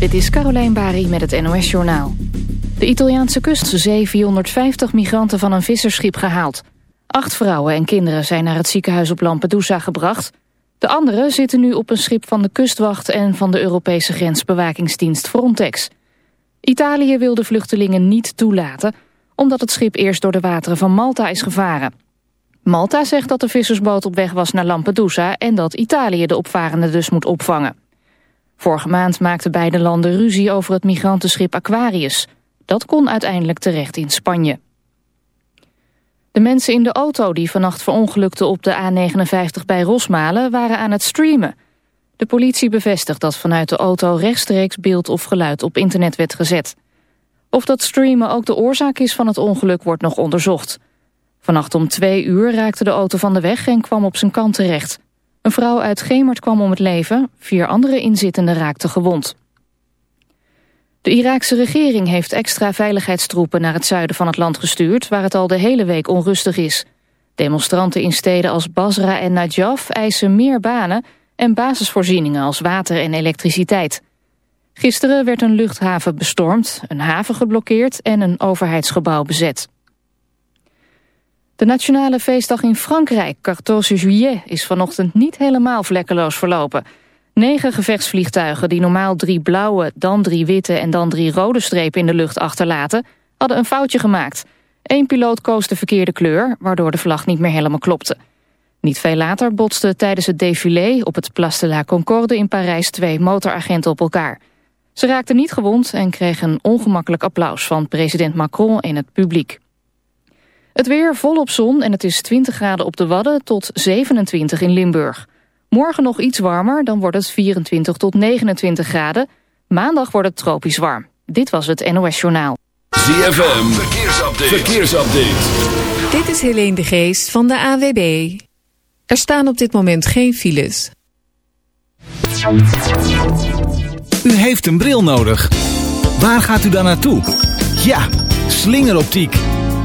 Dit is Carolijn Bari met het NOS Journaal. De Italiaanse kust 750 migranten van een visserschip gehaald. Acht vrouwen en kinderen zijn naar het ziekenhuis op Lampedusa gebracht. De anderen zitten nu op een schip van de kustwacht... en van de Europese grensbewakingsdienst Frontex. Italië wil de vluchtelingen niet toelaten... omdat het schip eerst door de wateren van Malta is gevaren. Malta zegt dat de vissersboot op weg was naar Lampedusa... en dat Italië de opvarenden dus moet opvangen. Vorige maand maakten beide landen ruzie over het migrantenschip Aquarius. Dat kon uiteindelijk terecht in Spanje. De mensen in de auto die vannacht verongelukten op de A59 bij Rosmalen waren aan het streamen. De politie bevestigt dat vanuit de auto rechtstreeks beeld of geluid op internet werd gezet. Of dat streamen ook de oorzaak is van het ongeluk wordt nog onderzocht. Vannacht om twee uur raakte de auto van de weg en kwam op zijn kant terecht. Een vrouw uit Gemert kwam om het leven, vier andere inzittenden raakten gewond. De Iraakse regering heeft extra veiligheidstroepen naar het zuiden van het land gestuurd... waar het al de hele week onrustig is. Demonstranten in steden als Basra en Najaf eisen meer banen... en basisvoorzieningen als water en elektriciteit. Gisteren werd een luchthaven bestormd, een haven geblokkeerd... en een overheidsgebouw bezet. De nationale feestdag in Frankrijk, 14 juillet, is vanochtend niet helemaal vlekkeloos verlopen. Negen gevechtsvliegtuigen die normaal drie blauwe, dan drie witte en dan drie rode strepen in de lucht achterlaten, hadden een foutje gemaakt. Eén piloot koos de verkeerde kleur, waardoor de vlag niet meer helemaal klopte. Niet veel later botsten tijdens het défilé op het Place de la Concorde in Parijs twee motoragenten op elkaar. Ze raakten niet gewond en kregen een ongemakkelijk applaus van president Macron in het publiek. Het weer volop zon en het is 20 graden op de Wadden tot 27 in Limburg. Morgen nog iets warmer, dan wordt het 24 tot 29 graden. Maandag wordt het tropisch warm. Dit was het NOS Journaal. ZFM, verkeersupdate. verkeersupdate. Dit is Helene de Geest van de AWB. Er staan op dit moment geen files. U heeft een bril nodig. Waar gaat u dan naartoe? Ja, slingeroptiek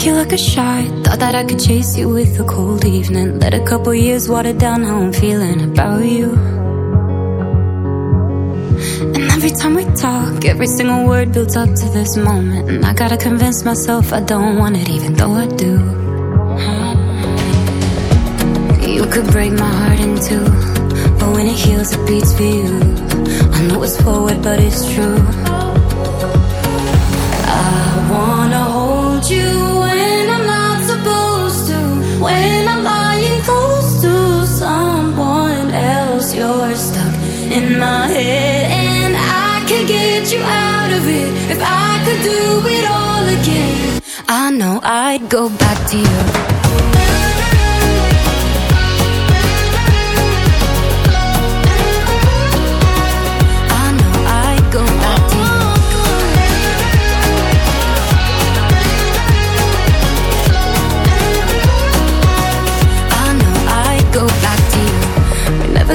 Took you like a shot, thought that I could chase you with a cold evening. Let a couple years water down how I'm feeling about you. And every time we talk, every single word builds up to this moment. And I gotta convince myself I don't want it, even though I do. You could break my heart in two, but when it heals, it beats for you. I know it's forward, but it's true. I wanna hold you in my head, and I could get you out of it if I could do it all again. I know I'd go back to you.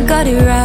got it right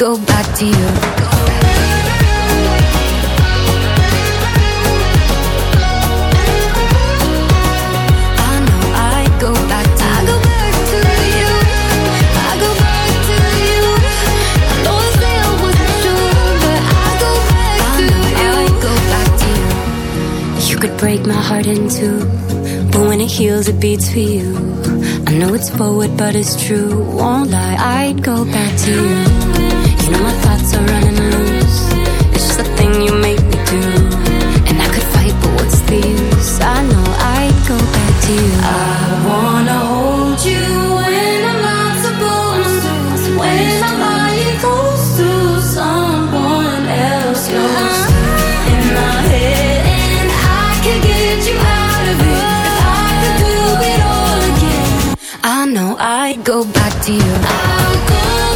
back to you. I know I'd go back to you I go back to you. I go back to you. I don't say true, but I go back. I know I'd go back to you. You could break my heart in two, but when it heals, it beats for you. I know it's forward, but it's true. Won't lie, I'd go back to you. My thoughts are running loose. It's just thing you make me do, and I could fight, but what's the use? I know I'd go back to you. I wanna hold you when I'm not supposed to. When I'm lying close to someone else, in my head, and I can get you out of it. If I could do it all again, I know I'd go back to you.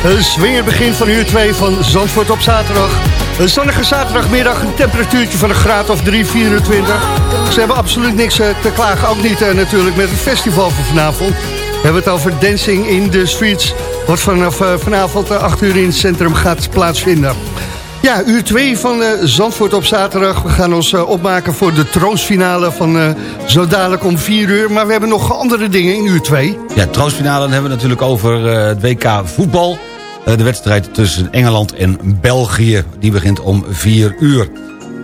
Een begin van uur 2 van Zandvoort op zaterdag. Een zonnige zaterdagmiddag, een temperatuurtje van een graad of 3, 24. Ze hebben absoluut niks eh, te klagen. Ook niet eh, natuurlijk met het festival van vanavond. We hebben het over Dancing in the Streets. Wat vanaf eh, vanavond 8 uur in het centrum gaat plaatsvinden. Ja, uur 2 van Zandvoort op zaterdag. We gaan ons opmaken voor de troostfinale van zo dadelijk om 4 uur. Maar we hebben nog andere dingen in uur 2. Ja, troostfinale dan hebben we natuurlijk over het WK voetbal. Eh, de wedstrijd tussen Engeland en België. Die begint om 4 uur.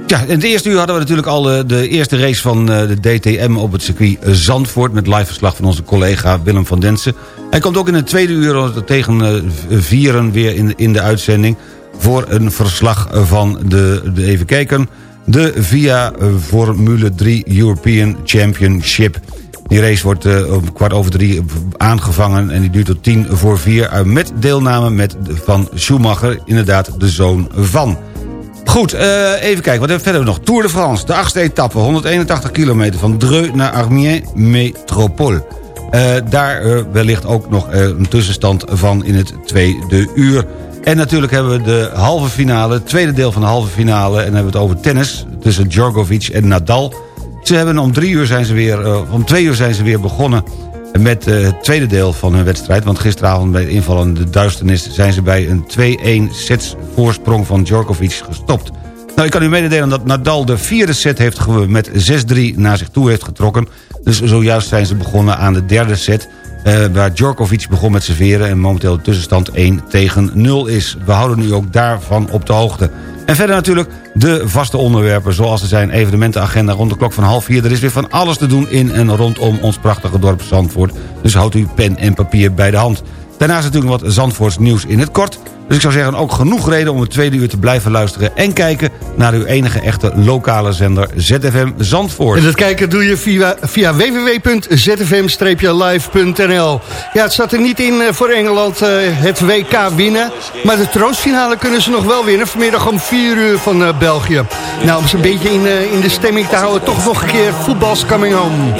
Ja, in het eerste uur hadden we natuurlijk al eh, de eerste race van eh, de DTM op het circuit Zandvoort... met live verslag van onze collega Willem van Densen. Hij komt ook in het tweede uur tegen vieren weer in, in de uitzending... voor een verslag van de, de even kijken... de VIA Formule 3 European Championship... Die race wordt uh, om kwart over drie aangevangen en die duurt tot tien voor vier... Uh, met deelname met, van Schumacher, inderdaad de zoon van. Goed, uh, even kijken, wat hebben we verder nog? Tour de France, de achtste etappe, 181 kilometer... van Dreux naar Amiens Métropole. daar wellicht ook nog een tussenstand van in het tweede uur. En natuurlijk hebben we de halve finale, het tweede deel van de halve finale... en dan hebben we het over tennis tussen Djokovic en Nadal... Ze hebben om, drie uur zijn ze weer, uh, om twee uur zijn ze weer begonnen met uh, het tweede deel van hun wedstrijd. Want gisteravond bij het invallen de duisternis... zijn ze bij een 2-1 sets voorsprong van Djokovic gestopt. Nou, ik kan u mededelen dat Nadal de vierde set heeft met 6-3 naar zich toe heeft getrokken. Dus zojuist zijn ze begonnen aan de derde set... Uh, waar Djokovic begon met serveren... en momenteel de tussenstand 1 tegen 0 is. We houden u ook daarvan op de hoogte. En verder natuurlijk de vaste onderwerpen zoals er zijn evenementenagenda rond de klok van half vier. Er is weer van alles te doen in en rondom ons prachtige dorp Zandvoort. Dus houdt u pen en papier bij de hand. Daarnaast natuurlijk wat Zandvoorts nieuws in het kort. Dus ik zou zeggen ook genoeg reden om het tweede uur te blijven luisteren... en kijken naar uw enige echte lokale zender ZFM Zandvoort. En dat kijken doe je via, via www.zfm-live.nl. Ja, het zat er niet in voor Engeland uh, het WK winnen. Maar de troostfinale kunnen ze nog wel winnen. Vanmiddag om 4 uur van uh, België. Nou, om ze een beetje in, in de stemming te houden... toch nog een keer voetbal's coming home.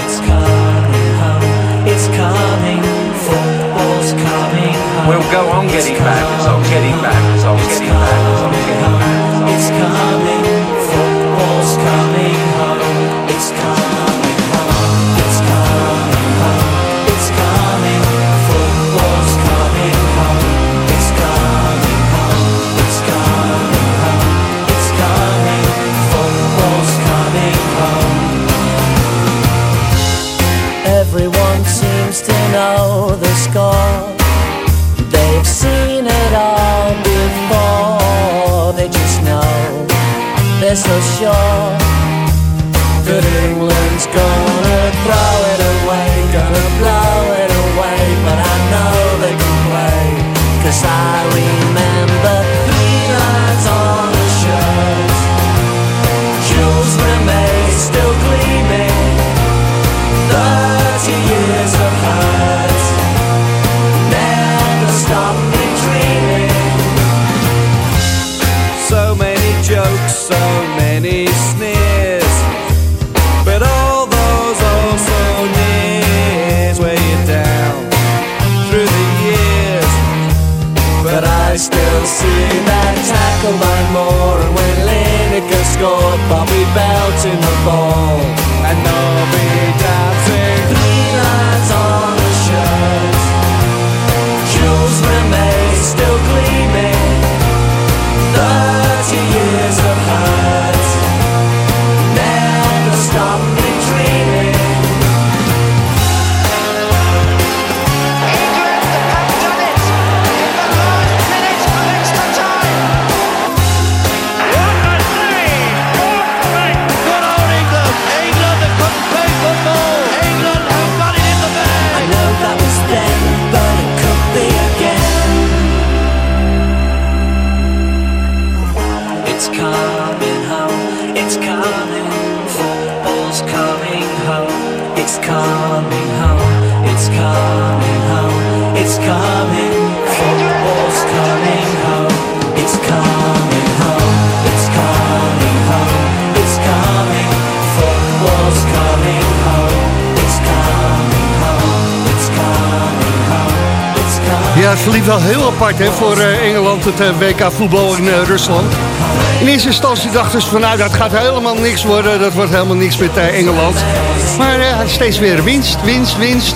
We'll go on getting back, on getting back, on getting back, on getting back. It's coming. Sure England's gonna throw it your. Het verliep wel heel apart hè, voor eh, Engeland, het eh, WK voetbal in eh, Rusland. In eerste instantie dachten ze van nou, dat gaat helemaal niks worden. Dat wordt helemaal niks met Engeland. Maar steeds weer winst, winst, winst.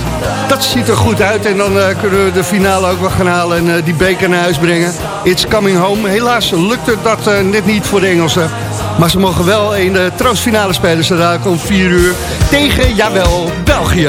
Dat ziet er goed uit. En dan kunnen we de finale ook wel gaan halen en die beker naar huis brengen. It's coming home. Helaas lukte dat net niet voor de Engelsen. Maar ze mogen wel in de troostfinale spelen. Ze dadelijk om 4 uur tegen, jawel, België.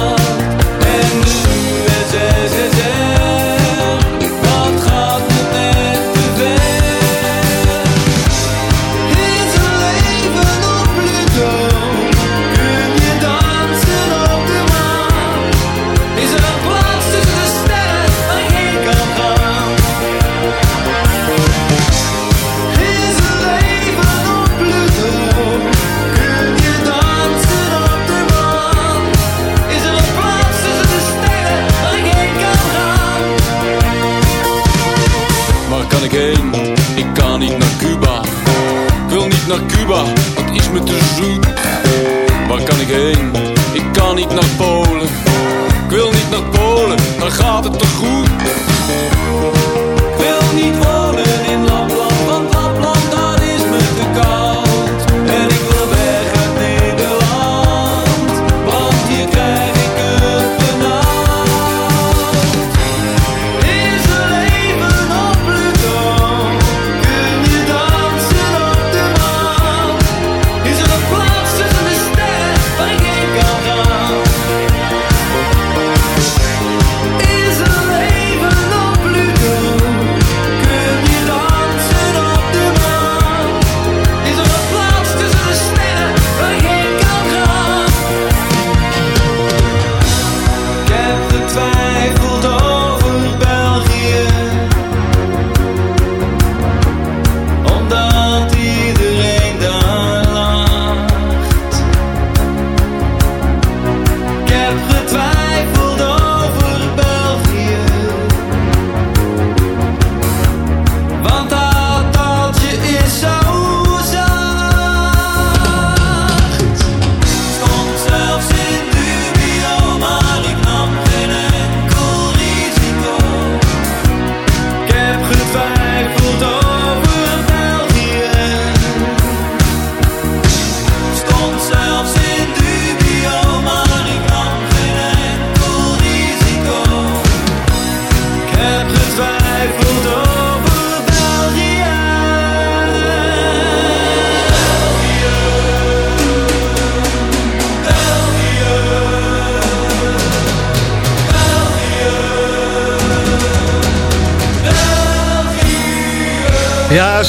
Waar kan ik heen? Ik kan niet naar Polen. Ik wil niet naar Polen, daar gaat het te goed.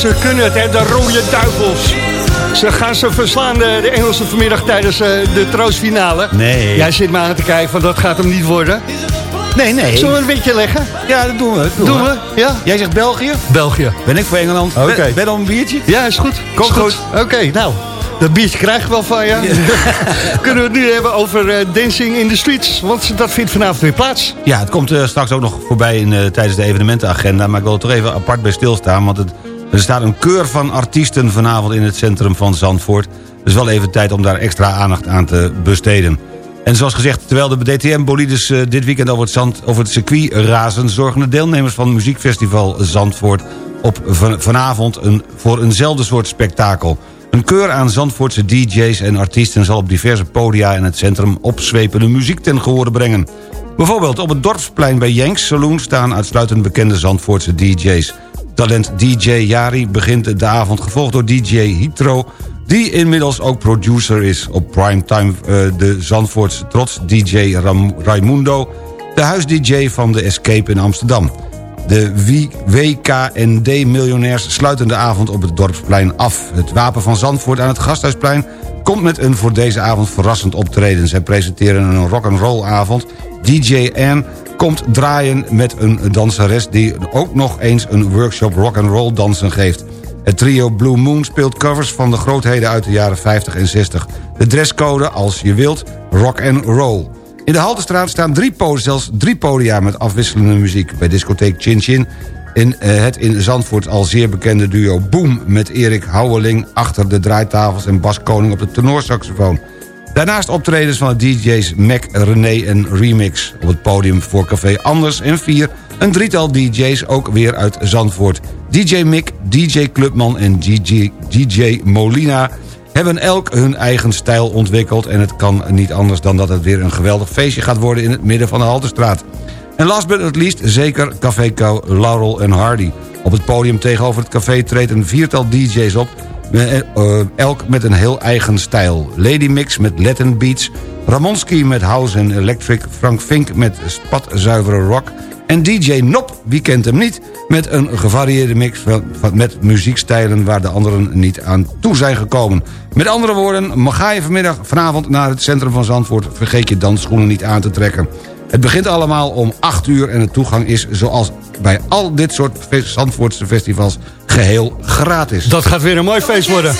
Ze kunnen het, hè, de rode duivels. Ze gaan ze verslaan, de, de Engelsen vanmiddag tijdens eh, de troostfinale. Nee. Jij zit me aan te kijken, van dat gaat hem niet worden. Nee, nee. Zullen we een beetje leggen? Ja, dat doen we. dat Doen we? Ja? Jij zegt België? België. Ben ik voor Engeland? Oké. Ben, ben al een biertje? Ja, is goed. Komt Is goed. Oké, nou. Dat biertje krijgen we wel van je. Kunnen we het nu hebben over eh, Dancing in the Streets? Want dat vindt vanavond weer plaats. Ja, het komt eh, straks ook nog voorbij in, eh, tijdens de evenementenagenda. Maar ik wil er toch even apart bij stilstaan. Want het, er staat een keur van artiesten vanavond in het centrum van Zandvoort. Dus wel even tijd om daar extra aandacht aan te besteden. En zoals gezegd, terwijl de DTM-bolides eh, dit weekend over het, zand, over het circuit razen... zorgen de deelnemers van het muziekfestival Zandvoort op van- vanavond een, voor eenzelfde soort spektakel. Een keur aan Zandvoortse DJ's en artiesten zal op diverse podia in het centrum opzwepende muziek ten gehore brengen. Bijvoorbeeld op het Dorpsplein bij Jenks Saloon staan uitsluitend bekende Zandvoortse DJ's. Talent DJ Jari begint de avond gevolgd door DJ Hitro... die inmiddels ook producer is op primetime eh, de Zandvoortse trots DJ Raimundo... de huis-DJ van de Escape in Amsterdam. De WKND-miljonairs sluiten de avond op het Dorpsplein af. Het Wapen van Zandvoort aan het Gasthuisplein komt met een voor deze avond verrassend optreden. Zij presenteren een rock'n'roll avond. DJ Ann komt draaien met een danseres... die ook nog eens een workshop rock'n'roll dansen geeft. Het trio Blue Moon speelt covers van de grootheden uit de jaren 50 en 60. De dresscode, als je wilt, rock and roll. In de Haltestraat staan drie podiums, zelfs drie podia met afwisselende muziek. Bij discotheek Chin Chin in eh, het in Zandvoort al zeer bekende duo Boom... met Erik Houweling achter de draaitafels en Bas Koning op de tenorsaxofoon. Daarnaast optredens van de DJ's Mac, René en Remix. Op het podium voor Café Anders en 4 een drietal DJ's ook weer uit Zandvoort. DJ Mick, DJ Clubman en DJ Molina hebben elk hun eigen stijl ontwikkeld... en het kan niet anders dan dat het weer een geweldig feestje gaat worden... in het midden van de Halterstraat. En last but not least zeker Café Kou, Laurel en Hardy. Op het podium tegenover het café treedt een viertal DJ's op... eh, elk met een heel eigen stijl. Lady Mix met Latin Beats... Ramonski met House en Electric... Frank Fink met spatzuivere rock... en DJ Nop, wie kent hem niet... met een gevarieerde mix van, van- met muziekstijlen... waar de anderen niet aan toe zijn gekomen. Met andere woorden, ga je vanmiddag vanavond naar het centrum van Zandvoort... vergeet je dansschoenen niet aan te trekken. Het begint allemaal om 8 uur en de toegang is zoals bij al dit soort Zandvoortse festivals geheel gratis. Dat gaat weer een mooi feest worden.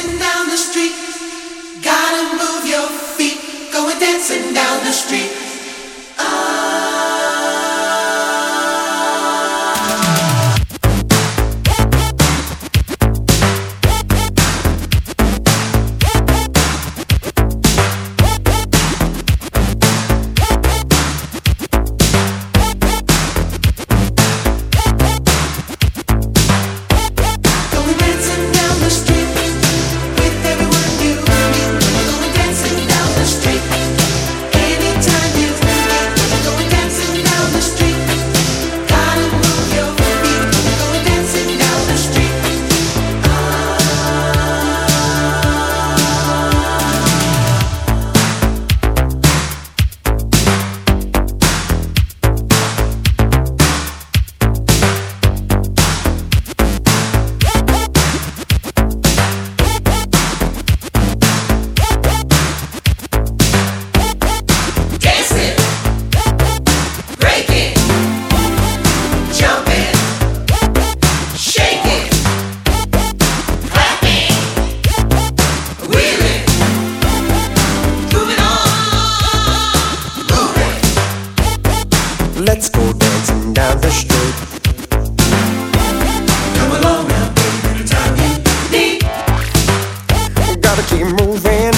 Keep moving,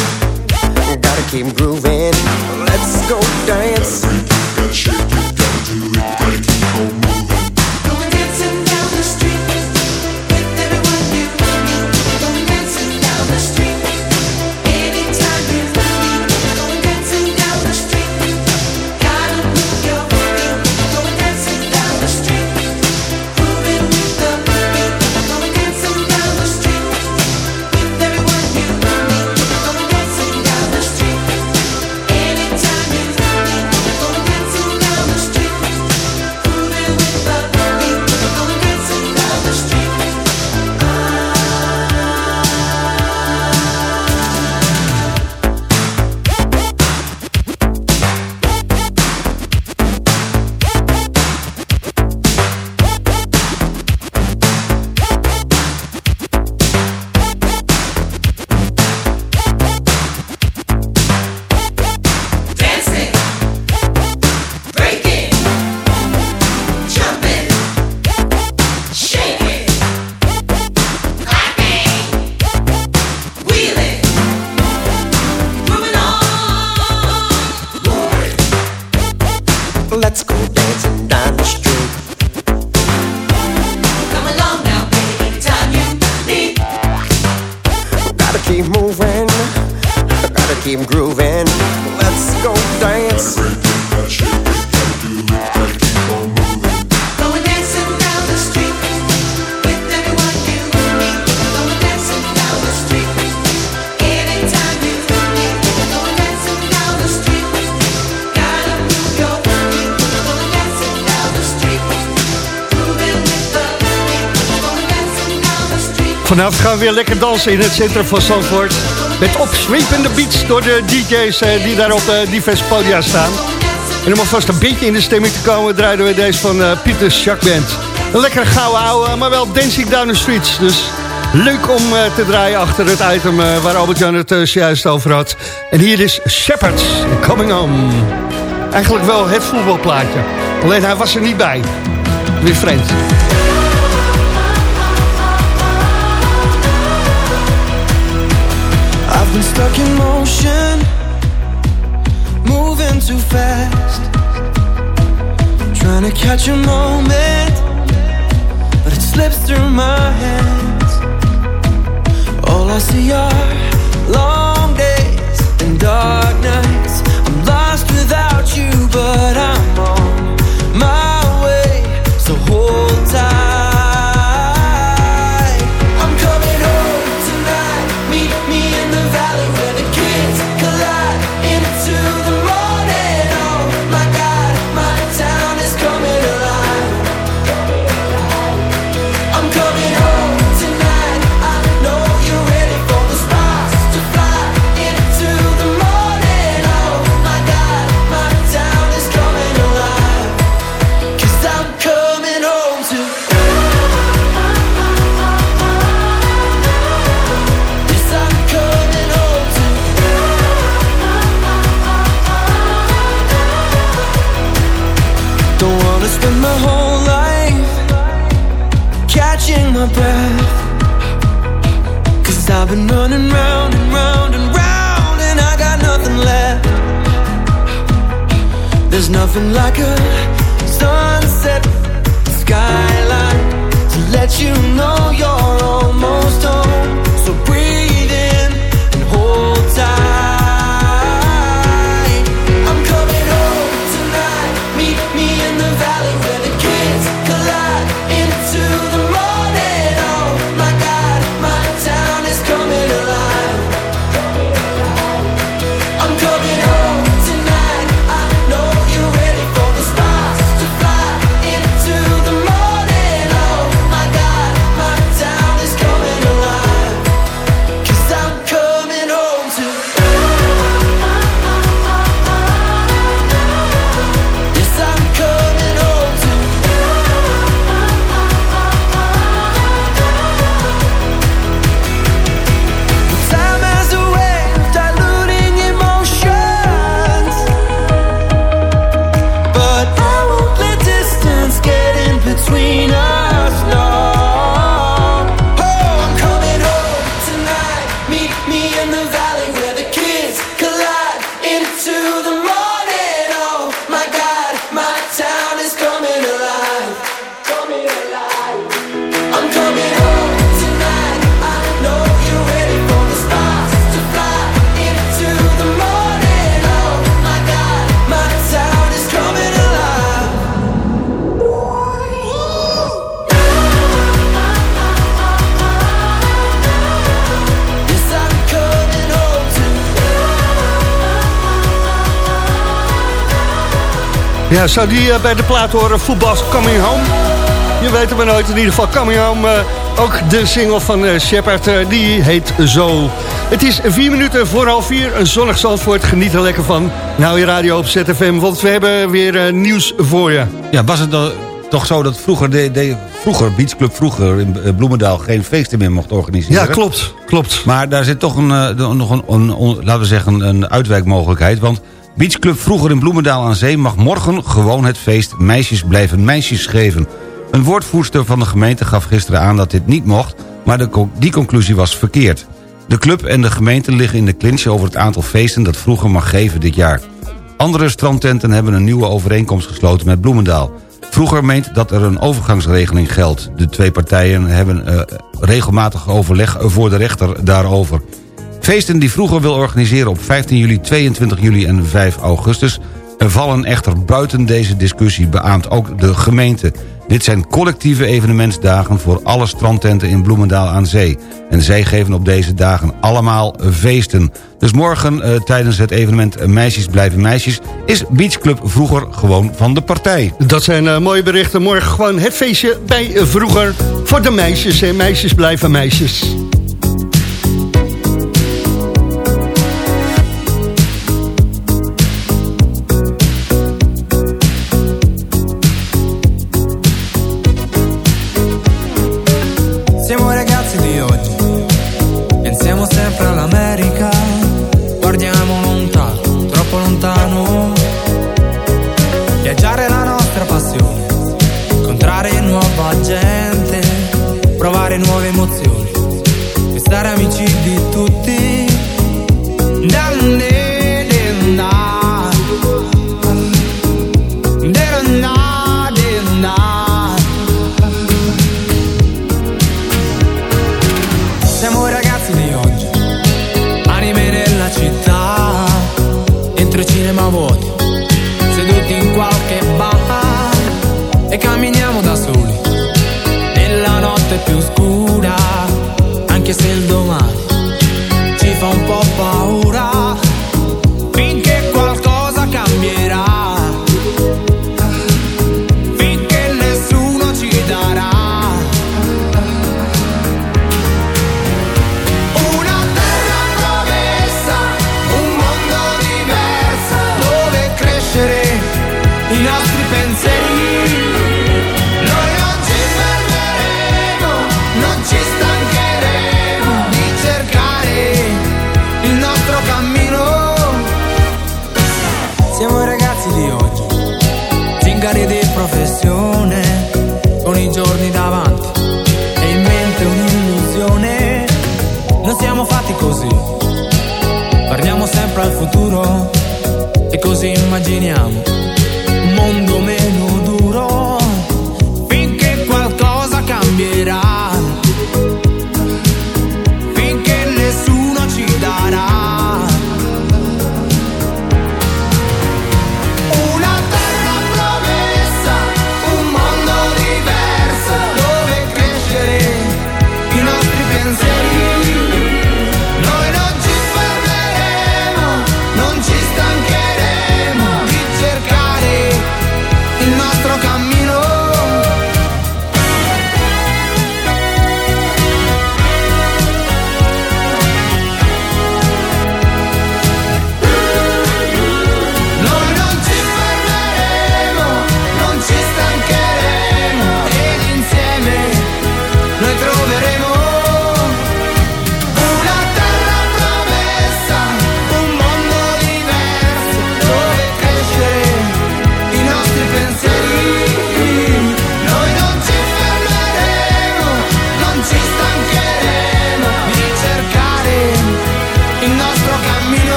gotta keep grooving. Vanavond gaan we weer lekker dansen in het centrum van Zandvoort. Met opzwepende beats door de DJ's eh, die daar op diverse podia staan. En om alvast een beetje in de stemming te komen... draaiden we deze van eh Pieter Schack Band. Een lekkere gouden ouwe, maar wel Dancing Down the Streets. Dus leuk om eh, te draaien achter het item waar Albert-Jan het juist over had. En hier is Shepard, Coming Home. Eigenlijk wel het voetbalplaatje. Alleen hij was er niet bij. Weer vreemd. Been stuck in motion, moving too fast. Trying to catch a moment, but it slips through my hands. All I see are long days and dark nights. I'm lost without you, but I'm on my way. So hold tight. Nothing like a sunset skyline to let you know you're zou die eh, bij de plaat horen Voetbal Coming Home? Je weet het maar nooit. In ieder geval Coming Home. eh, ook de single van eh, Shepard, die heet zo. Het is vier minuten voor half vier. Een zonnig Zandvoort. Geniet er lekker van. Nou, je radio op ZFM. Want we hebben weer nieuws voor je. Ja, was het dan toch zo dat vroeger, de, de, vroeger Beach Club vroeger in Bloemendaal... geen feesten meer mocht organiseren? Ja, klopt. klopt. Maar daar zit toch een, nog een, een- een- laten we zeggen, een uitwijkmogelijkheid. Want Beach Club vroeger in Bloemendaal aan Zee... mag morgen gewoon het feest Meisjes blijven meisjes geven. Een woordvoerster van de gemeente gaf gisteren aan dat dit niet mocht... maar de, die conclusie was verkeerd. De club en de gemeente liggen in de clinch over het aantal feesten... dat vroeger mag geven dit jaar. Andere strandtenten hebben een nieuwe overeenkomst gesloten met Bloemendaal. Vroeger meent dat er een overgangsregeling geldt. De twee partijen hebben eh, regelmatig overleg voor de rechter daarover. Feesten die vroeger wil organiseren op 15 juli, 22 juli en 5 augustus... vallen echter buiten deze discussie, beaamt ook de gemeente. Dit zijn collectieve evenementsdagen voor alle strandtenten in Bloemendaal aan Zee. En zij geven op deze dagen allemaal feesten. Dus morgen eh, tijdens het evenement Meisjes blijven meisjes... is Beachclub vroeger gewoon van de partij. Dat zijn eh, mooie berichten. Morgen gewoon het feestje bij eh, vroeger voor de meisjes. En meisjes blijven meisjes.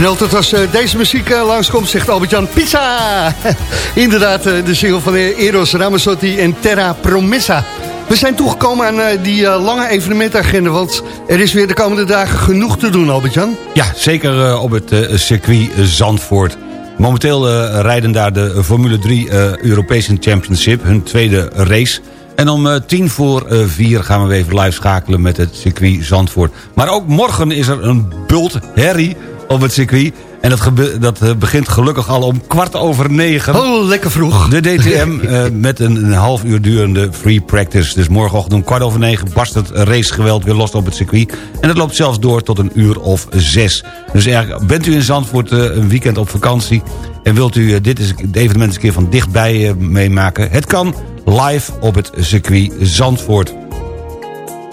En altijd als eh, deze muziek eh, langskomt, zegt Albert-Jan pizza. Inderdaad, eh, de single van Eros Ramazzotti en Terra Promessa. We zijn toegekomen aan die lange evenementagenda, want er is weer de komende dagen genoeg te doen, Albert-Jan. Ja, zeker op het circuit Zandvoort. Momenteel rijden daar de Formule 3 eh, European Championship, hun tweede race. En om tien voor vier gaan we even live schakelen met het circuit Zandvoort. Maar ook morgen is er een bult herrie op het circuit. En dat, dat eh, begint gelukkig al om kwart over negen. Oh, lekker vroeg. De DTM eh, met een, een half uur durende free practice. Dus morgenochtend om kwart over negen barst het racegeweld weer los op het circuit. En dat loopt zelfs door tot een uur of zes. Dus eigenlijk bent u in Zandvoort eh, een weekend op vakantie... en wilt u dit is het evenement eens een keer van dichtbij meemaken... het kan live op het circuit Zandvoort.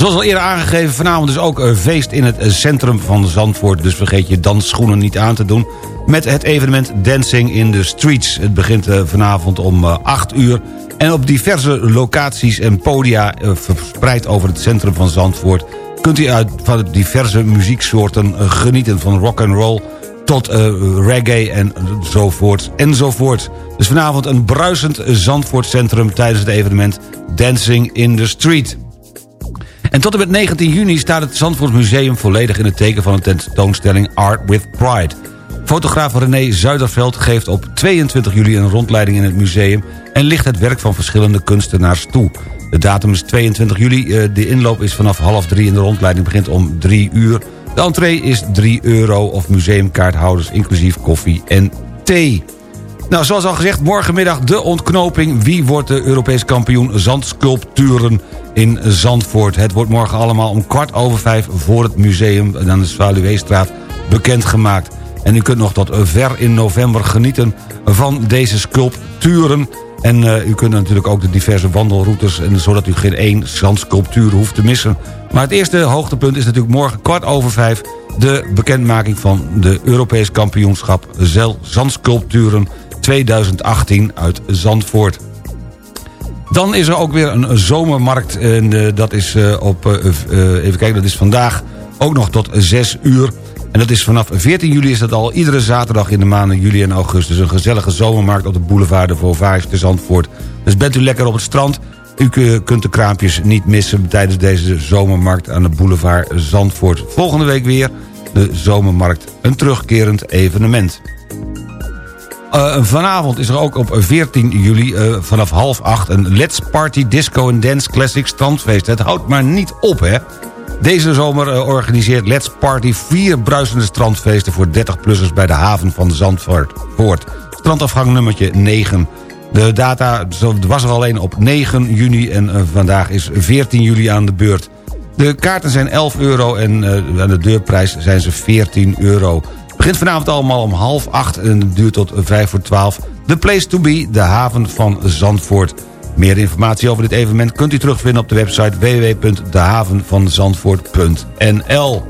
Zoals al eerder aangegeven, vanavond is ook een feest in het centrum van Zandvoort. Dus vergeet je dansschoenen niet aan te doen. met het evenement Dancing in the Streets. Het begint eh, vanavond om 8 uur en op diverse locaties en podia eh, verspreid over het centrum van Zandvoort... kunt u uit van diverse muzieksoorten eh, genieten van rock and roll tot reggae en enzovoort enzovoort. Dus vanavond een bruisend Zandvoortcentrum tijdens het evenement Dancing in the Street. En tot en met 19 juni staat het Zandvoort Museum volledig in het teken van een tentoonstelling Art with Pride. Fotograaf René Zuiderveld geeft op 22 juli een rondleiding in het museum... en licht het werk van verschillende kunstenaars toe. De datum is 22 juli, eh, de inloop is vanaf half drie... en de rondleiding begint om 3 uur. De entree is 3 euro of museumkaarthouders inclusief koffie en thee. Nou, zoals al gezegd, morgenmiddag de ontknoping. Wie wordt de Europees kampioen zandsculpturen in Zandvoort? Het wordt morgen allemaal om kwart over vijf voor het museum... aan de Zwaluweestraat bekendgemaakt. En u kunt nog tot ver in november genieten van deze sculpturen. En uh, u kunt natuurlijk ook de diverse wandelroutes... En, zodat u geen één zandsculptuur hoeft te missen. Maar het eerste hoogtepunt is natuurlijk morgen kwart over vijf... de bekendmaking van de Europees kampioenschap Zandsculpturen 2018 uit Zandvoort. Dan is er ook weer een zomermarkt. En uh, dat is uh, op, uh, even kijken, dat is vandaag ook nog tot 6 uur. En dat is vanaf 14 juli is dat al iedere zaterdag in de maanden juli en augustus. Een gezellige zomermarkt op de boulevard de Vauvage te Zandvoort. Dus bent u lekker op het strand... U kunt de kraampjes niet missen tijdens deze zomermarkt aan de boulevard Zandvoort. Volgende week weer de zomermarkt, een terugkerend evenement. Uh, vanavond is er ook op 14 juli uh, vanaf half acht... een Let's Party Disco and Dance Classic strandfeest. Het houdt maar niet op, hè? Deze zomer uh, organiseert Let's Party vier bruisende strandfeesten... voor 30-plussers bij de haven van Zandvoort. Strandafgang nummertje 9. De data was er alleen op 9 juni en vandaag is 14 juli aan de beurt. De kaarten zijn 11 euro en aan de deurprijs zijn ze 14 euro begint vanavond allemaal om half acht en duurt tot vijf voor twaalf. The place to be, de haven van Zandvoort. Meer informatie over dit evenement kunt u terugvinden op de website www.dehavenvanzandvoort.nl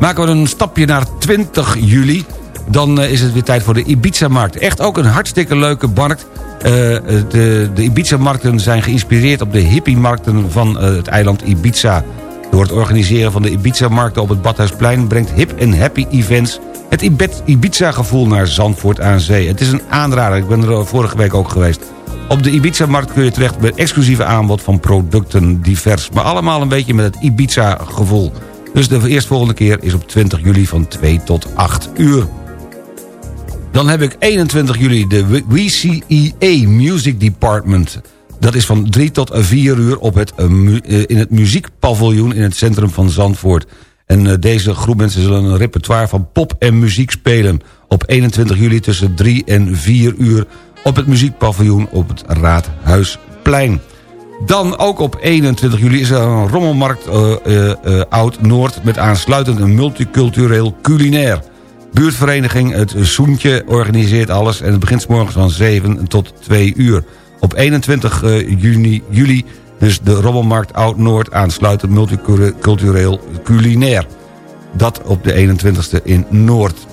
Maken we een stapje naar 20 juli... dan eh, is het weer tijd voor de Ibiza-markt. Echt ook een hartstikke leuke markt... Uh, de, de Ibiza-markten zijn geïnspireerd op de hippie-markten van het eiland Ibiza. Door het organiseren van de Ibiza-markten op het Badhuisplein... brengt Hip en Happy Events het Ibiza-gevoel naar Zandvoort aan zee. Het is een aanrader, ik ben er vorige week ook geweest. Op de Ibiza-markt kun je terecht met exclusieve aanbod van producten divers. Maar allemaal een beetje met het Ibiza-gevoel. Dus de eerstvolgende keer is op 20 juli van 2 tot 8 uur. Dan heb ik 21 juli de WCEA Music Department... Dat is van 3 tot 4 uur op het, uh, in het muziekpaviljoen in het centrum van Zandvoort. En uh, deze groep mensen zullen een repertoire van pop en muziek spelen... op 21 juli tussen 3 en 4 uur op het muziekpaviljoen op het Raadhuisplein. Dan ook op 21 juli is er een rommelmarkt uh, Oud-Noord... met aansluitend een multicultureel culinair. Buurtvereniging Het Soentje organiseert alles... en het begint morgens van 7 tot 2 uur. Op 21 uh, juni, juli dus de Rommelmarkt Oud-Noord aansluitend multicultureel culinair. Dat op de 21ste in Noord.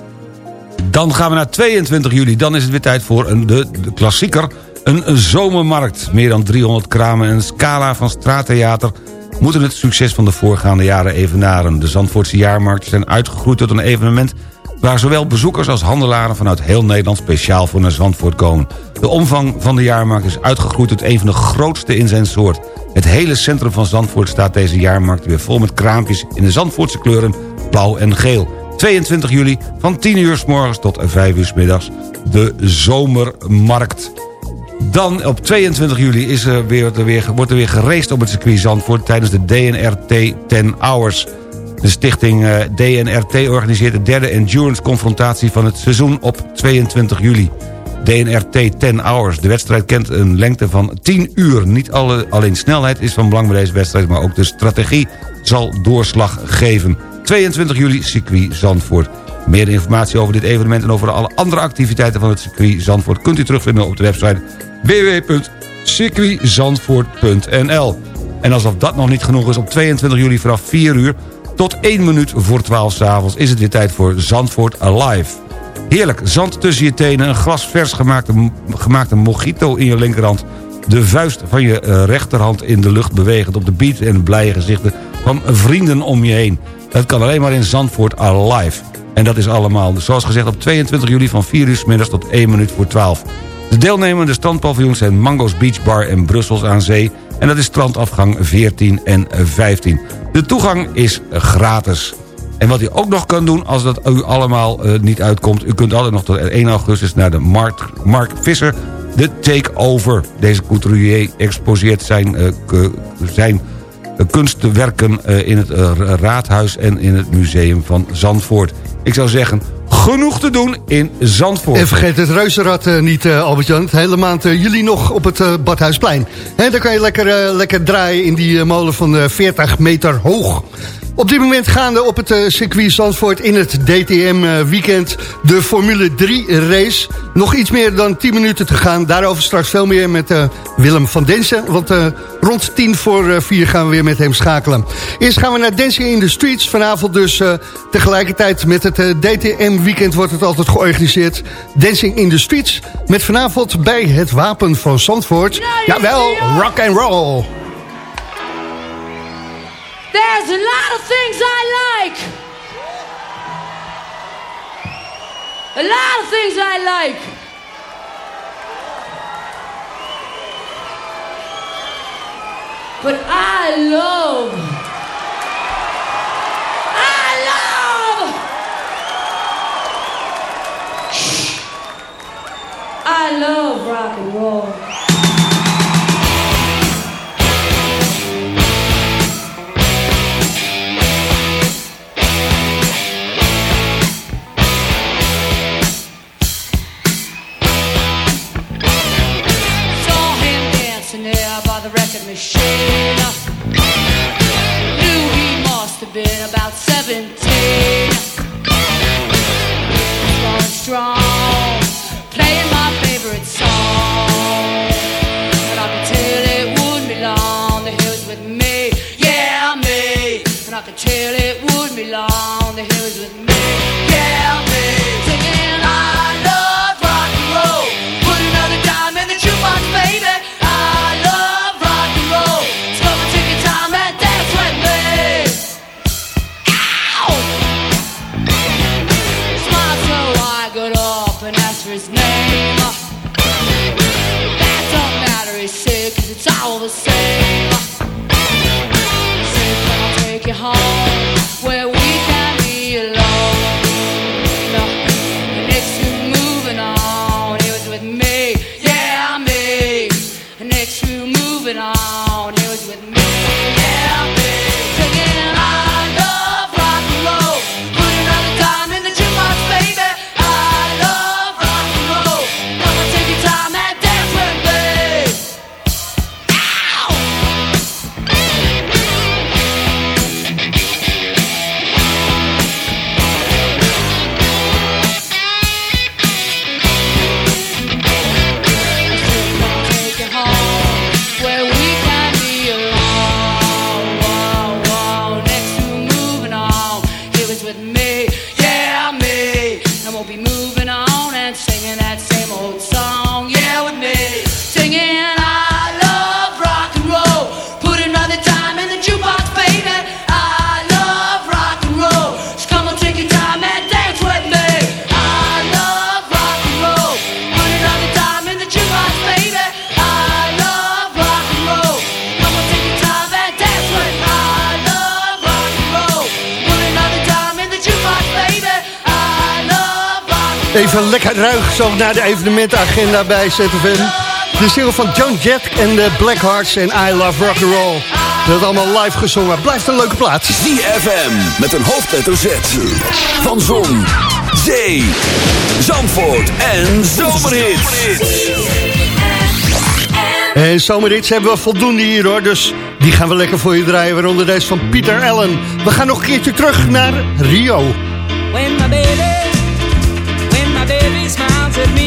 Dan gaan we naar 22 juli. Dan is het weer tijd voor een, de, de klassieker. Een zomermarkt. Meer dan 300 kramen en een scala van straattheater... moeten het succes van de voorgaande jaren evenaren. De Zandvoortse jaarmarkten zijn uitgegroeid tot een evenement waar zowel bezoekers als handelaren vanuit heel Nederland speciaal voor naar Zandvoort komen. De omvang van de jaarmarkt is uitgegroeid tot een van de grootste in zijn soort. Het hele centrum van Zandvoort staat deze jaarmarkt weer vol met kraampjes in de Zandvoortse kleuren blauw en geel. 22 juli van 10 uur s morgens tot 5 uur s middags de Zomermarkt. Dan op 22 juli is er weer, er wordt er weer gereest op het circuit Zandvoort... tijdens de DNRT 10 Hours. De stichting eh, DNRT organiseert de derde endurance-confrontatie van het seizoen op 22 juli. DNRT 10 Hours. De wedstrijd kent een lengte van 10 uur. Niet alle, alleen snelheid is van belang bij deze wedstrijd... maar ook de strategie zal doorslag geven. 22 juli, circuit Zandvoort. Meer informatie over dit evenement en over alle andere activiteiten van het circuit Zandvoort... kunt u terugvinden op de website www.circuitzandvoort.nl. En alsof dat nog niet genoeg is, op 22 juli vanaf 4 uur tot 1 minuut voor 12 s'avonds is het weer tijd voor Zandvoort Alive. Heerlijk, zand tussen je tenen, een glas vers gemaakte, gemaakte mojito in je linkerhand... de vuist van je eh, rechterhand in de lucht bewegend op de beat... en blije gezichten van vrienden om je heen. Dat kan alleen maar in Zandvoort Alive. En dat is allemaal, zoals gezegd, op 22 juli van 4 uur s middags tot 1 minuut voor 12. De deelnemende strandpaviljoens zijn Mango's Beach Bar en Brussels aan Zee... en dat is strandafgang 14 en 15. De toegang is gratis. En wat u ook nog kan doen als dat u allemaal uh, niet uitkomt... u kunt altijd nog tot 1 augustus naar de Mark, Mark Visser... de Takeover. Deze couturier exposeert zijn, uh, zijn kunstwerken uh, in het raadhuis... en in het museum van Zandvoort. Ik zou zeggen, genoeg te doen in Zandvoort. En vergeet het reuzenrad uh, niet, uh, Albert-Jan. Het hele maand uh, juli nog op het Badhuisplein. He, dan kan je lekker, lekker draaien in die molen van 40 meter hoog. Op dit moment gaande op het uh, circuit Zandvoort in het DTM uh, weekend de Formule 3 race. Nog iets meer dan 10 minuten te gaan. Daarover straks veel meer met uh, Willem van Densen. Want rond 10 voor 4 gaan we weer met hem schakelen. Eerst gaan we naar Dancing in the Streets. Vanavond dus tegelijkertijd met het DTM weekend wordt het altijd georganiseerd. Dancing in the Streets. Met vanavond bij het Wapen van Zandvoort. Jawel, rock and roll. There's a lot of things I like. A lot of things I like. But I love. I love. I love rock and roll. About 17. Going strong, playing my favorite song. And I could tell it wouldn't be long that he was with me. Yeah, me. And I tell it wouldn't be long that he was with me. Evenementenagenda bij ZFM. De single van John Jett en de Blackhearts en I Love Rock and Roll. Dat allemaal live gezongen. Blijft een leuke plaats. ZFM met een hoofdletter Z. Van Zon, Zee, Zandvoort en Zomerhits. En zomerhits hebben we voldoende hier hoor. Dus die gaan we lekker voor je draaien. Waaronder deze van Pieter Allen. We gaan nog een keertje terug naar Rio. When my baby, when my baby smiles at me,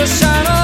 the sun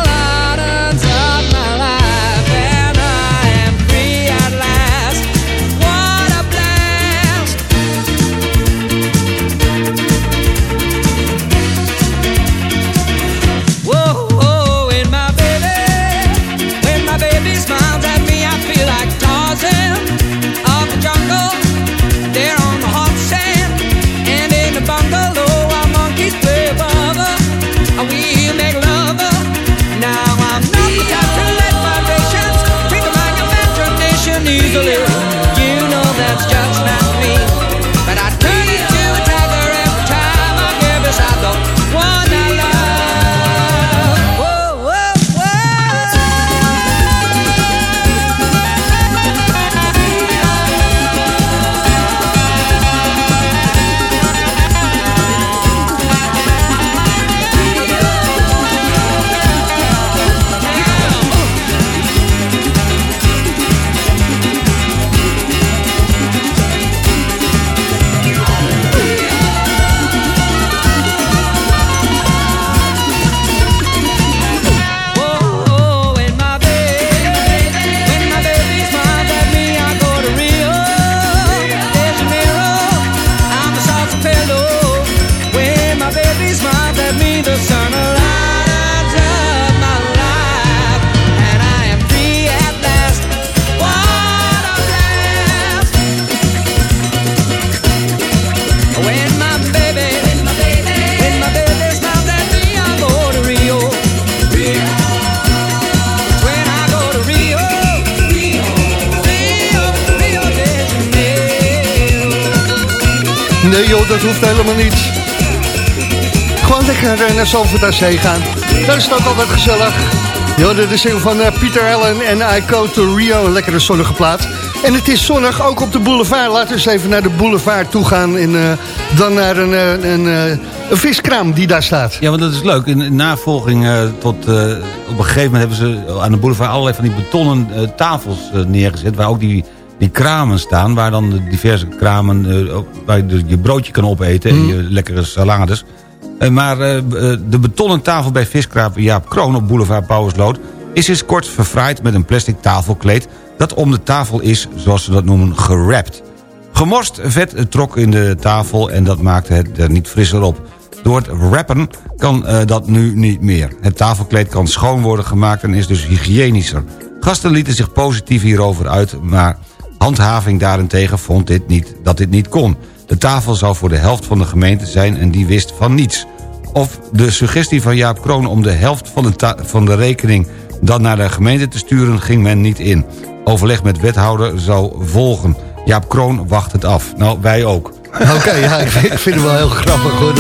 Zalvoort aan Zee gaan. Dat is ook altijd gezellig. Je de single van eh, Pieter Allen en I Go to Rio. Een lekkere zonnige plaats. En het is zonnig, ook op de boulevard. Laten we eens even naar de boulevard toe gaan. En eh, dan naar een, eh, een, een viskraam die daar staat. Ja, want dat is leuk. In, in navolging eh, tot... op een gegeven moment hebben ze aan de boulevard... allerlei van die betonnen tafels neergezet... waar ook die, die kramen staan. Waar dan de diverse kramen... waar je dus je broodje kan opeten... en je lekkere salades. Eh, maar eh, eh, de betonnen tafel bij viskraam Jaap Kroon... op boulevard Pauwersloot... is sinds kort verfraaid met een plastic tafelkleed... dat om de tafel is, zoals ze dat noemen, gerapt. Gemorst vet trok in de tafel en dat maakte het er niet frisser op. Door het wrappen kan dat nu niet meer. Het tafelkleed kan schoon worden gemaakt en is dus hygiënischer. Gasten lieten zich positief hierover uit, maar handhaving daarentegen vond dit niet, dat dit niet kon. De tafel zou voor de helft van de gemeente zijn en die wist van niets. Of de suggestie van Jaap Kroon om de helft van de, van de rekening dan naar de gemeente te sturen ging men niet in. Overleg met wethouder zou volgen. Jaap Kroon wacht het af. Nou, wij ook. Oké, ja, ik vind, het wel heel grappig hoor.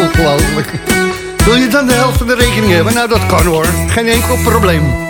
Ongelooflijk. Wil je dan de helft van de rekening hebben? Nou, dat kan hoor. Geen enkel probleem.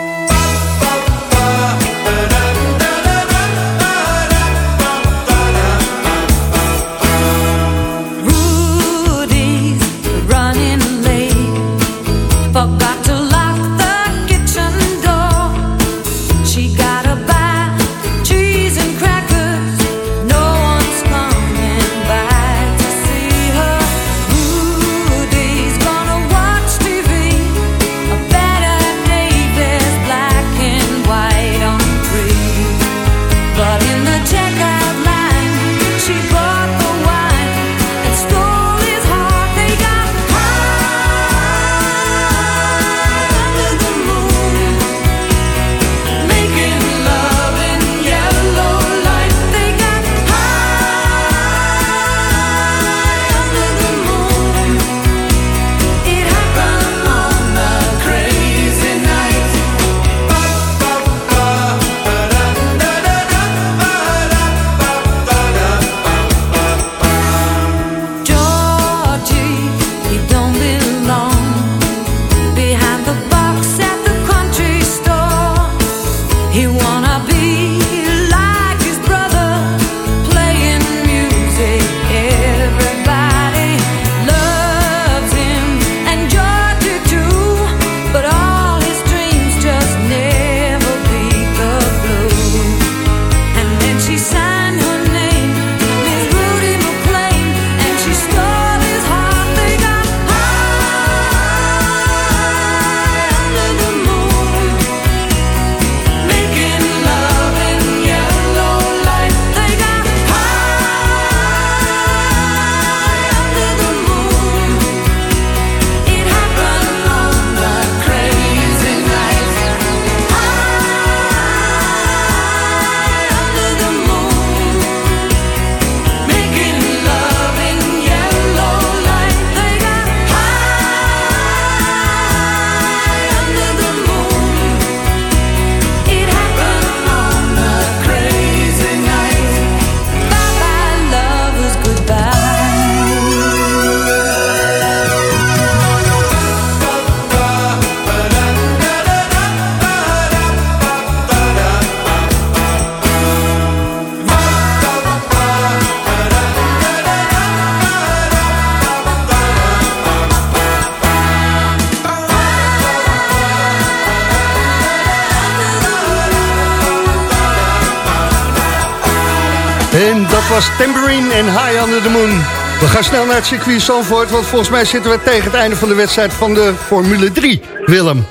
Snel naar het circuit Zandvoort, want volgens mij zitten we tegen het einde van de wedstrijd van de Formule 3. Willem.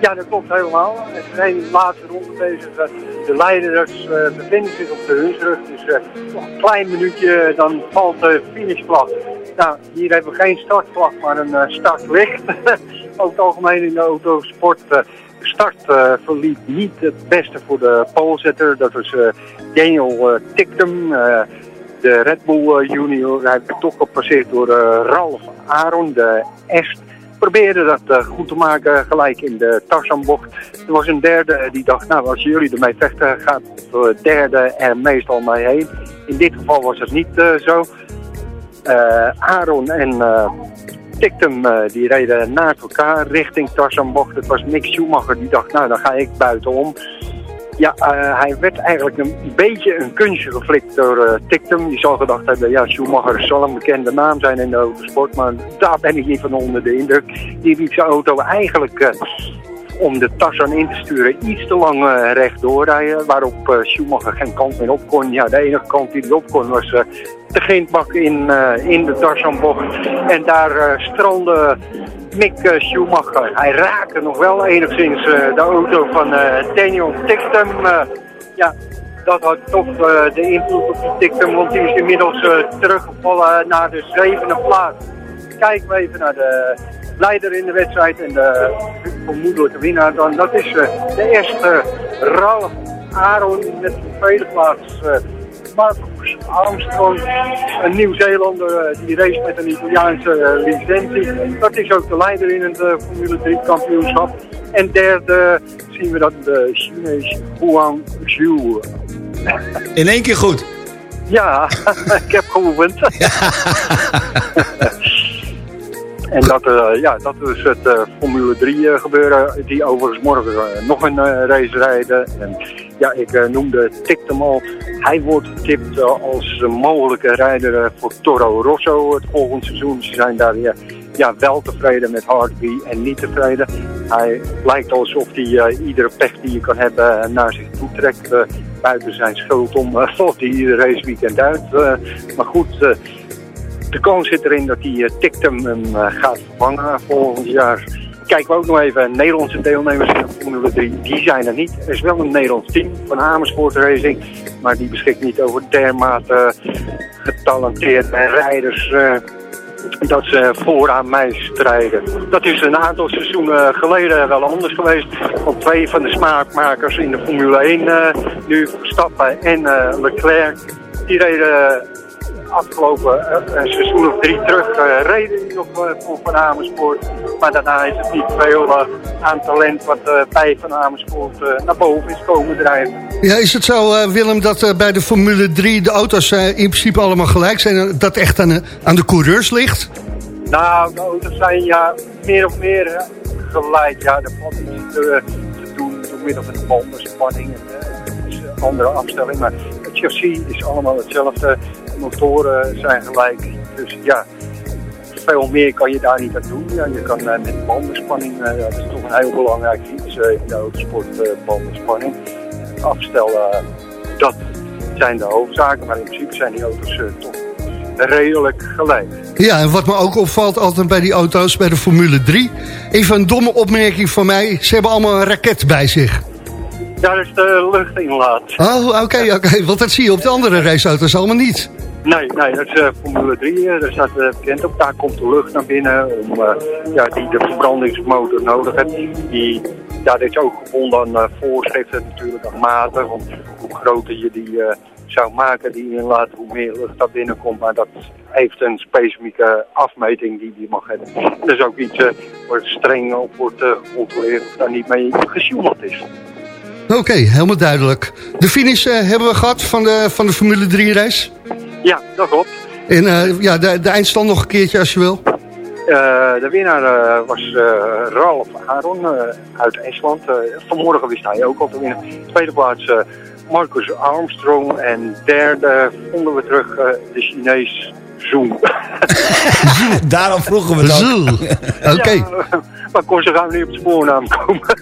Ja, dat klopt helemaal. Een laatste ronde bezig. Eh, De leiders eh, bevinden zich op de hunsrug. Dus eh, nog een klein minuutje, dan valt de finishvlag. Nou, hier hebben we geen startvlag, maar een eh, startlicht. Over het algemeen in de autosport. de start verliep niet het beste voor de polezetter. Dat was Daniel Tictum. eh, de Red Bull eh, junior. Hij toch gepasseerd door eh, Ralf Aron, de Est probeerde dat eh, goed te maken gelijk in de Tarzanbocht. Er was een derde die dacht, nou als jullie ermee vechten gaat de derde er meestal mee heen. In dit geval was het niet zo. Eh, Aaron en Tictum eh, die reden naast elkaar richting Tarzanbocht. Het was Mick Schumacher die dacht, nou dan ga ik buitenom. Ja, eh, hij werd eigenlijk een beetje een kunstje geflikt door eh Tictum. Die zal gedacht hebben, ja, Schumacher zal een bekende naam zijn in de autosport. Maar daar ben ik niet van onder de indruk. Die liet zijn auto eigenlijk eh, om de Tarzan in te sturen iets te lang eh, rechtdoor rijden. Waarop Schumacher geen kant meer op kon. Ja, de enige kant die hij op kon was de grindbak in, in de Tarzanbocht. En daar strandde Mick eh, Schumacher. Hij raakte nog wel enigszins eh, de auto van eh, Daniel Tictum. Eh, ja, dat had toch de invloed op die Tictum, want die is inmiddels teruggevallen naar de zevende plaats. Kijken we even naar de leider in de wedstrijd en de vermoedelijke winnaar. Dan, dat is de eerste Ralf Aron met de tweede plaats. Marcus Armstrong, een Nieuw-Zeelander eh, die race met een Italiaanse eh, licentie. Dat is ook de leider in het eh, Formule 3 kampioenschap. En derde zien we dat de Chinees Huang Zhu. In één keer goed. Ja, ik heb geoefend. en dat, ja, dat is het Formule 3 eh, gebeuren, die overigens morgen nog een race rijden. En ja, ik eh, noemde Tictum al. Hij wordt getipt eh, als mogelijke rijder eh, voor Toro Rosso het volgende seizoen. Ze zijn daar ja, ja, wel tevreden met Hartley en niet tevreden. Hij lijkt alsof hij eh, iedere pech die je kan hebben naar zich toe trekt. buiten zijn schuld om eh, valt hij ieder raceweekend uit. Maar goed, de kans zit erin dat uh, Tictum hem gaat vervangen volgend jaar. Kijken we ook nog even, Nederlandse deelnemers de Formule 3, die zijn er niet. Er is wel een Nederlands team van Amersfoort Racing, maar die beschikt niet over dermate getalenteerde rijders eh, dat ze vooraan mij strijden. Dat is een aantal seizoenen geleden wel anders geweest. Want twee van de smaakmakers in de Formule 1, eh, nu Verstappen en eh, Leclerc, die reden afgelopen eh, een seizoen of drie terug eh, reden nog eh, voor Van Amersfoort. Maar daarna is het niet veel aan talent wat bij Van Amersfoort naar boven is komen drijven. Ja, is het zo, Willem, dat bij de Formule 3 de auto's in principe allemaal gelijk zijn? en Dat echt aan de, aan de coureurs ligt? Nou, de auto's zijn ja meer of meer gelijk. Ja, er valt iets te, te doen door middel van de bandenspanning en andere afstelling. Maar het chassis is allemaal hetzelfde. Motoren zijn gelijk. Dus ja, veel meer kan je daar niet aan doen. Ja, je kan eh, met bandenspanning, eh, dat is toch een heel belangrijk iets eh, in de autosport, bandenspanning. Eh, dat zijn de hoofdzaken. Maar in principe zijn die auto's toch redelijk gelijk. Ja, en wat me ook opvalt altijd bij die auto's, bij de Formule 3... even een domme opmerking van mij, ze hebben allemaal een raket bij zich. Daar is de luchtinlaat. Oh, oké, oké, want dat zie je op de andere raceauto's allemaal niet. Nee, nee, dat is eh, Formule 3. eh, daar staat eh, bekend op. Daar komt de lucht naar binnen om, ja, die de verbrandingsmotor nodig heeft. Die, ja, dit is ook gebonden aan voorschriften natuurlijk, aan maten. Want hoe groter je die zou maken, die inlaat, hoe meer lucht daar binnenkomt. Maar dat heeft een specifieke afmeting die die mag hebben. Dat is ook iets waar streng op wordt gecontroleerd of daar niet mee gesjoemeld is. Oké, helemaal duidelijk. De finish hebben we gehad van de, van de Formule 3 race. Ja, dat klopt. En eh, ja, de, de eindstand nog een keertje als je wil. Eh, de winnaar eh, was Ralf Aron eh, uit Estland. Vanmorgen wist hij ook al te winnen. Tweede plaats Marcus Armstrong. En derde vonden we terug de Chinees Zoom. Daarom vroegen we dat. Oké. Ja, maar kon ze gaan niet op de voornaam komen.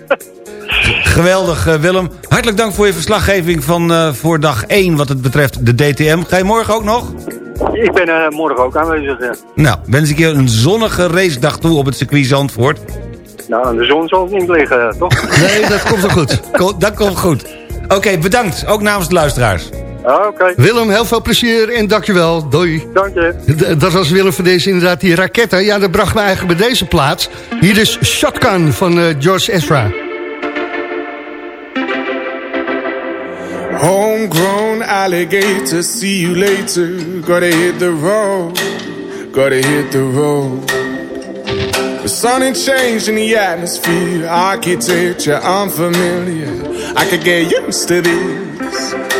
Geweldig, eh, Willem. Hartelijk dank voor je verslaggeving van eh, voor dag 1 wat het betreft de DTM. Ga je morgen ook nog? Ik ben eh, morgen ook aanwezig. ja. Nou, wens ik je een zonnige racedag toe op het circuit Zandvoort. Nou, de zon zal niet liggen, toch? Nee, dat komt wel goed. Dat komt goed. Oké, bedankt. Ook namens de luisteraars. Oké, Willem, heel veel plezier en dankjewel. Doei. dank je. Dat was Willem van deze inderdaad, die raketten. Ja, dat bracht me eigenlijk bij deze plaats. Hier is Shotgun van eh, George Ezra. Homegrown alligator, see you later. Gotta hit the road, gotta hit the road. The sun ain't changing the atmosphere, architecture unfamiliar. I could get used to this.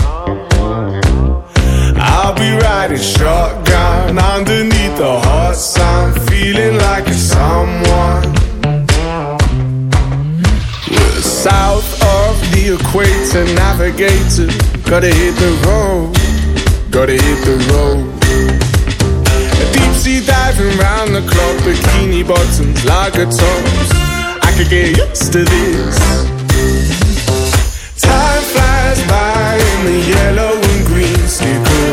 I'll be riding shotgun underneath the hot sun, feeling like a someone. We're south of the equator, navigator. Gotta hit the road, gotta hit the road. Deep sea diving round the clock, bikini bottoms, lager tops. I could get used to this. Time flies by in the yellow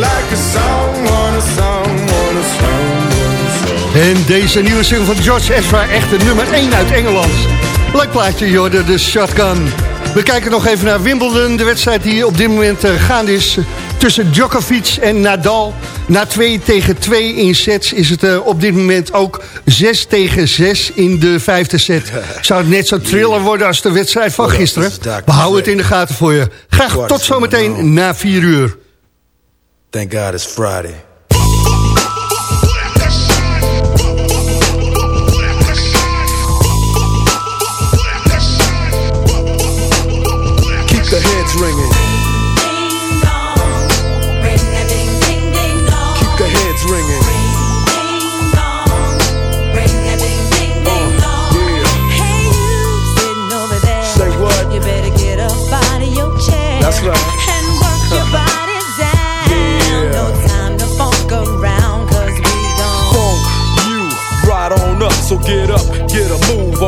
Like a someone, a someone. En deze nieuwe single van George Ezra, echt nummer 1 uit Engeland. Leuk plaatje, Jorde, de Shotgun. We kijken nog even naar Wimbledon, de wedstrijd die op dit moment eh, gaande is tussen Djokovic en Nadal. Na 2 tegen 2 in sets is het eh, op dit moment ook 6 tegen 6 in de vijfde set. Zou het net zo thriller worden als de wedstrijd van gisteren? We houden het in de gaten voor je. Graag tot zometeen na 4 uur. Thank God it's Friday. That's right. And work your body down. Yeah. No time to funk around, cause we gon' Funk you right on up. So get up, get a move on,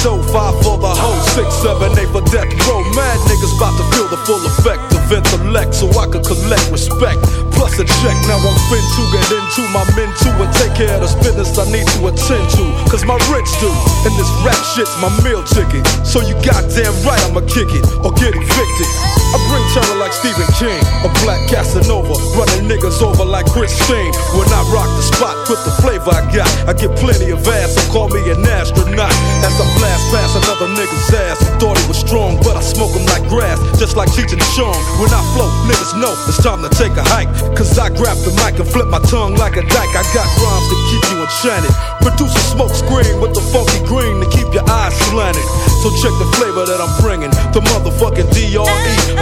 Dough, five for the hoe, six, seven, eight for death row. Mad niggas about to feel the full effect of intellect so I can collect respect. Plus a check, now I'm fin to get into my men too and take care of this business I need to attend to. Cause my rich do, and this rap shit's my meal ticket. So you goddamn right I'ma kick it or get evicted. I bring terror like Stephen King, a black Casanova, running niggas over like Christine. When I rock the spot with the flavor I got, I get plenty of ass, so call me an astronaut. As I blast past another nigga's ass, thought he was strong, but I smoke him like grass, just like Cheech and Chong. When I flow, niggas know it's time to take a hike. Cause I grab the mic and flip my tongue like a dyke. I got rhymes to keep you enchanted. Produce a smoke screen with the funky green to keep your eyes slanted. So check the flavor that I'm bringing. The motherfucking DRE.